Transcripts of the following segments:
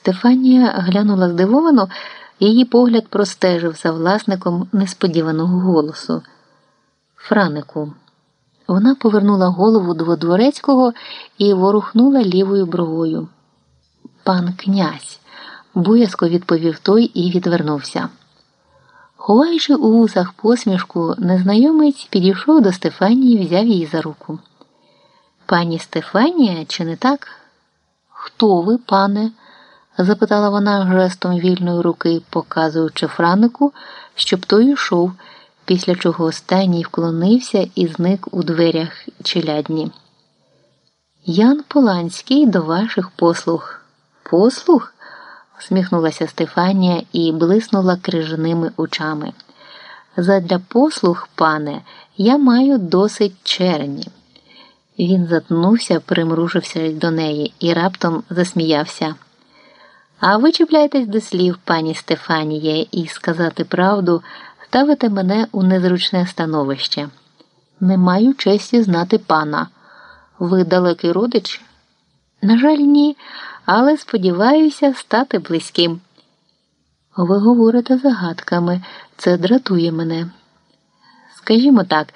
Стефанія глянула здивовано, її погляд простежив за власником несподіваного голосу. Франику. Вона повернула голову до дворецького і ворухнула лівою бровою. Пан князь, боязко відповів той і відвернувся. Ховаючи у вусах посмішку, незнайомець підійшов до Стефанії і взяв її за руку. Пані Стефанія, чи не так? Хто ви, пане? Запитала вона жестом вільної руки, показуючи Франику, щоб той йшов, після чого останній вклонився і зник у дверях челядні. Ян Поланський до ваших послуг. Послуг? усміхнулася Стефанія і блиснула крижаними очами. Задля послуг, пане, я маю досить черні. Він затнувся, примружився до неї і раптом засміявся. А ви чіпляєтесь до слів, пані Стефаніє, і сказати правду, ставите мене у незручне становище. Не маю честі знати пана. Ви далекий родич? На жаль, ні, але сподіваюся стати близьким. Ви говорите загадками, це дратує мене. Скажімо так,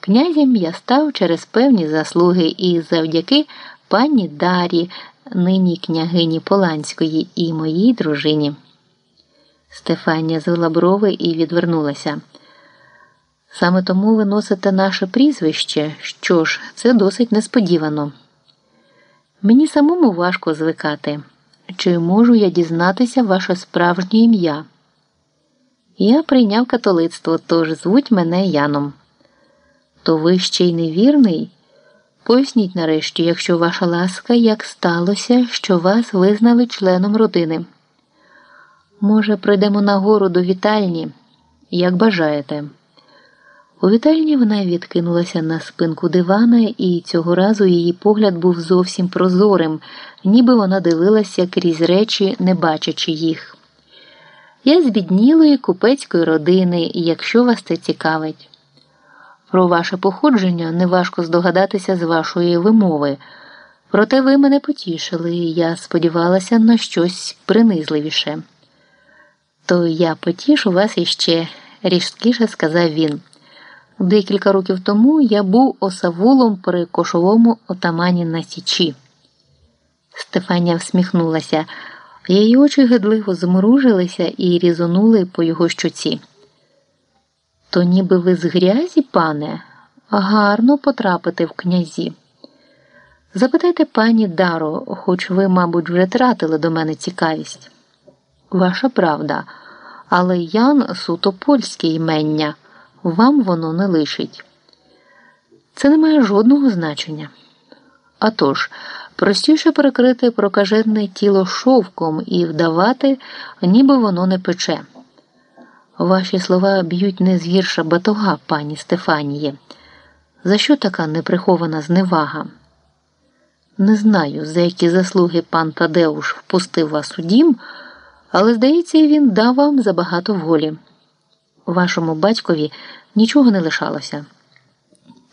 князем я став через певні заслуги і завдяки пані Дарі, нині княгині Поланської і моїй дружині. Стефанія звела брови і відвернулася. Саме тому ви носите наше прізвище, що ж, це досить несподівано. Мені самому важко звикати. Чи можу я дізнатися ваше справжнє ім'я? Я прийняв католицтво, тож звуть мене Яном. То ви ще й невірний? Поясніть нарешті, якщо ваша ласка, як сталося, що вас визнали членом родини. Може, прийдемо нагору до вітальні, як бажаєте. У вітальні вона відкинулася на спинку дивана, і цього разу її погляд був зовсім прозорим, ніби вона дивилася крізь речі, не бачачи їх. Я з біднілої купецької родини, якщо вас це цікавить. Про ваше походження неважко здогадатися з вашої вимови. Проте ви мене потішили, і я сподівалася на щось принизливіше. То я потішу вас іще, різкіше сказав він. Декілька років тому я був осавулом при кошовому отамані на Січі. Стефанія всміхнулася, її очі гидливо змружилися і різонули по його щоці. То ніби ви з грязі, пане, гарно потрапити в князі. Запитайте пані Даро, хоч ви, мабуть, вже тратили до мене цікавість. Ваша правда, але Ян суто польське імення, вам воно не лишить. Це не має жодного значення. А тож, простіше перекрити прокажене тіло шовком і вдавати, ніби воно не пече. Ваші слова б'ють не згірша батога, пані Стефаніє. За що така неприхована зневага? Не знаю, за які заслуги пан Тадеуш впустив вас у дім, але, здається, він дав вам забагато волі. Вашому батькові нічого не лишалося.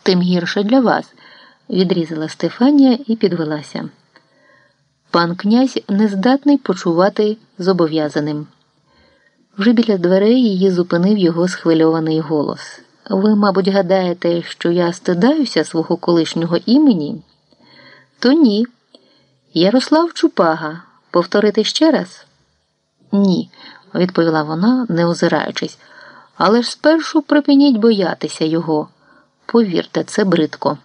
Тим гірше для вас, відрізала Стефанія і підвелася. Пан князь не здатний почувати зобов'язаним. Вже біля дверей її зупинив його схвильований голос. Ви, мабуть, гадаєте, що я стидаюся свого колишнього імені? То ні. Ярослав Чупага. Повторити ще раз? Ні, відповіла вона, не озираючись. Але ж спершу припиніть боятися його. Повірте, це бридко.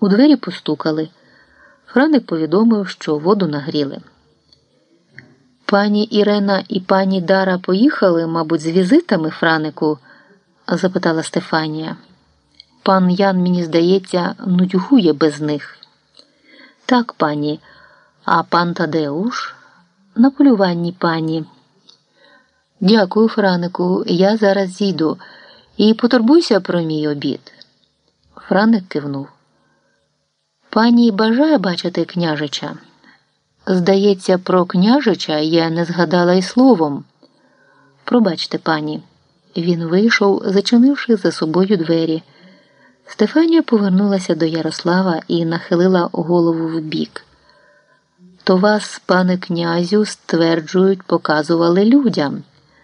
У двері постукали. Франик повідомив, що воду нагріли. Пані Ірена і пані Дара поїхали, мабуть, з візитами Франику? запитала Стефанія. Пан Ян, мені здається, нудьгує без них. Так, пані, а пан Тадеуш? На полюванні пані. Дякую, Франику, я зараз зійду і потурбуйся про мій обід. Франик кивнув. Пані бажає бачити княжича. Здається, про княжича я не згадала й словом. Пробачте, пані. Він вийшов, зачинивши за собою двері. Стефанія повернулася до Ярослава і нахилила голову вбік. То вас, пане князю, стверджують, показували людям.